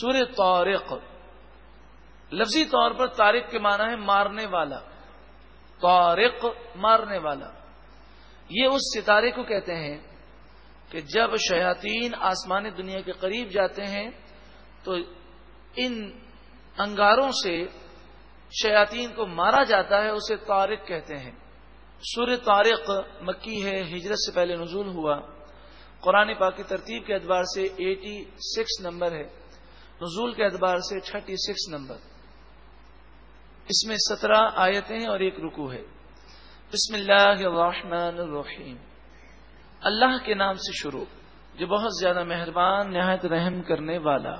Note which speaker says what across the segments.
Speaker 1: سور طارق. لفظی طور پر تارق کے معنی ہے مارنے والا. طارق مارنے والا. یہ اس ستارے کو کہتے ہیں کہ جب شیاطین آسمان دنیا کے قریب جاتے ہیں، تو ان انگاروں سے شیاطین کو مارا جاتا ہے، اسے طارق کہتے ہیں. سور طارق مکی ہے، ہجرت سے پہلے نزول ہوا. قرآن پاک کی ترتیب کے اعتبار سے ایٹی سکس نمبر ہے. نزول کے اعتبار سے تھرٹی سکس نمبر۔ اس میں سترہ آیتیں ہیں اور ایک رکو ہے۔ بسم اللہ الرحمن الرحیم۔ اللہ کے نام سے شروع، جو بہت زیادہ مہربان، نہایت رحم کرنے والا۔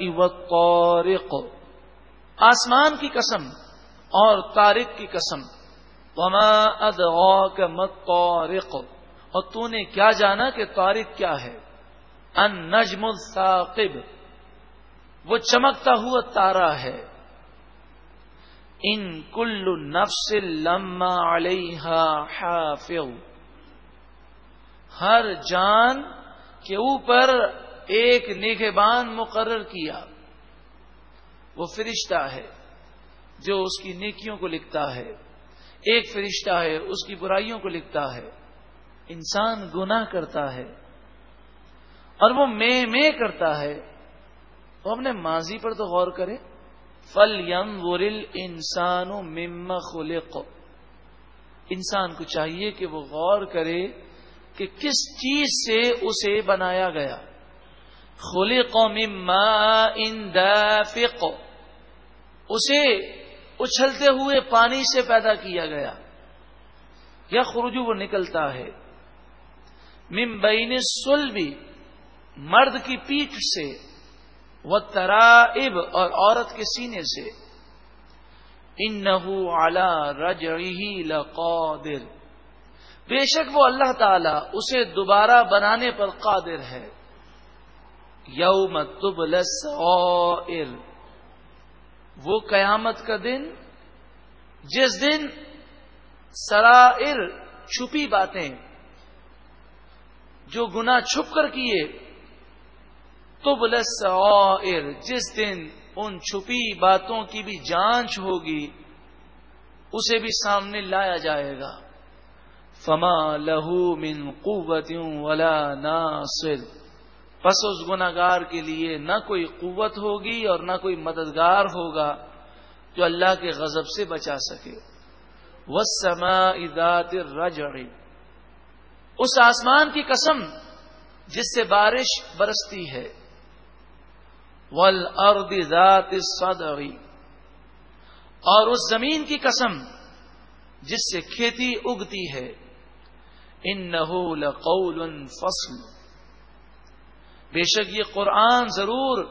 Speaker 1: والطارق۔ آسمان کی قسم اور تارق کی قسم۔ وما ادغاك ما الطارق۔ اور تو نے کیا جانا کہ تارق کیا ہے؟ ان نجم الثاقب۔ وہ چمکتا ہوا تارا ہے۔ ان کل نفس لما علیہ حافظ۔ ہر جان کے اوپر ایک نگہبان مقرر کیا۔ وہ فرشتہ ہے جو اس کی نیکیوں کو لکھتا ہے۔ ایک فرشتہ ہے اس کی برائیوں کو لکھتا ہے۔ انسان گناہ کرتا ہے۔ اور وہ میں میں کرتا ہے وہ اپنے ماضی پر تو غور کرے فل یم ورل انسان مم خلق۔ انسان کو چاہیے کہ وہ غور کرے کہ کس چیز سے اسے بنایا گیا۔ خلق مما ان اسے اچھلتے ہوئے پانی سے پیدا کیا گیا۔ یا خرجو وہ نکلتا ہے۔ ممبئی نے سلبی مرد کی پیٹھ سے وہ ترائب اور عورت کے سینے سے ان رجعی لقادر۔ بے شک وہ اللہ تعالی اسے دوبارہ بنانے پر قادر ہے۔ یوم تبلس وہ قیامت کا دن، جس دن سرائر چھپی باتیں جو گنا چھپ کر کیے تو بلس جس دن ان چھپی باتوں کی بھی جانچ ہوگی اسے بھی سامنے لایا جائے گا۔ فما لہو من قوتوں ولا ناصر۔ پس اس گناگار کے لیے نہ کوئی قوت ہوگی اور نہ کوئی مددگار ہوگا جو اللہ کے غضب سے بچا سکے۔ وہ سما ادات اس آسمان کی قسم جس سے بارش برستی ہے۔ ول ارد ذات اور اس زمین کی قسم جس سے کھیتی اگتی ہے ان نہ فصل. بے شک یہ قرآن ضرور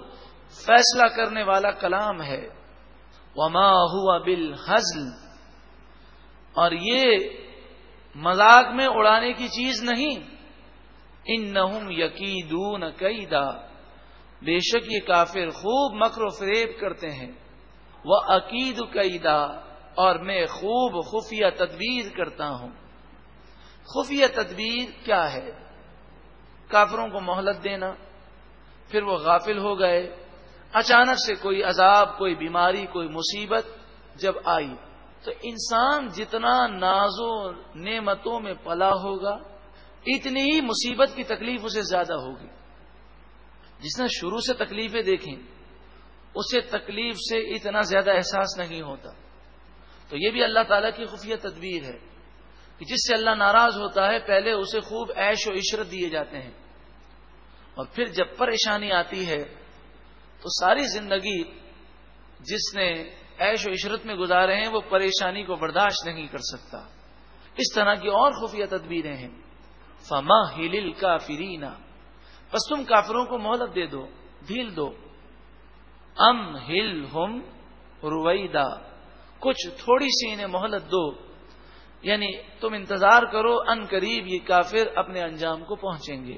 Speaker 1: فیصلہ کرنے والا کلام ہے. وما ہوا بل اور یہ مذاق میں اڑانے کی چیز نہیں. ان نہ یقین بے شک یہ کافر خوب مکر و فریب کرتے ہیں۔ وہ عقید قیدا اور میں خوب خفیہ تدبیر کرتا ہوں۔ خفیہ تدبیر کیا ہے؟ کافروں کو مہلت دینا، پھر وہ غافل ہو گئے۔ اچانک سے کوئی عذاب، کوئی بیماری، کوئی مصیبت جب آئی، تو انسان جتنا نازو نعمتوں میں پلا ہوگا، اتنی ہی مصیبت کی تکلیف اسے زیادہ ہوگی۔ جس نے شروع سے تکلیفیں دیکھیں، اسے تکلیف سے اتنا زیادہ احساس نہیں ہوتا۔ تو یہ بھی اللہ تعالیٰ کی خفیہ تدبیر ہے کہ جس سے اللہ ناراض ہوتا ہے، پہلے اسے خوب عیش و عشرت دیے جاتے ہیں۔ اور پھر جب پریشانی آتی ہے، تو ساری زندگی جس نے عیش و عشرت میں گزارے ہیں، وہ پریشانی کو برداشت نہیں کر سکتا۔ اس طرح کی اور خفیہ تدبیریں ہیں۔ فما ہل کا فرینا بس تم کافروں کو مہلت دے دو، ڈھیل دو۔ ام ہل ہم رویدا کچھ تھوڑی سی انہیں مہلت دو۔ یعنی تم انتظار کرو ان قریب یہ کافر اپنے انجام کو پہنچیں گے۔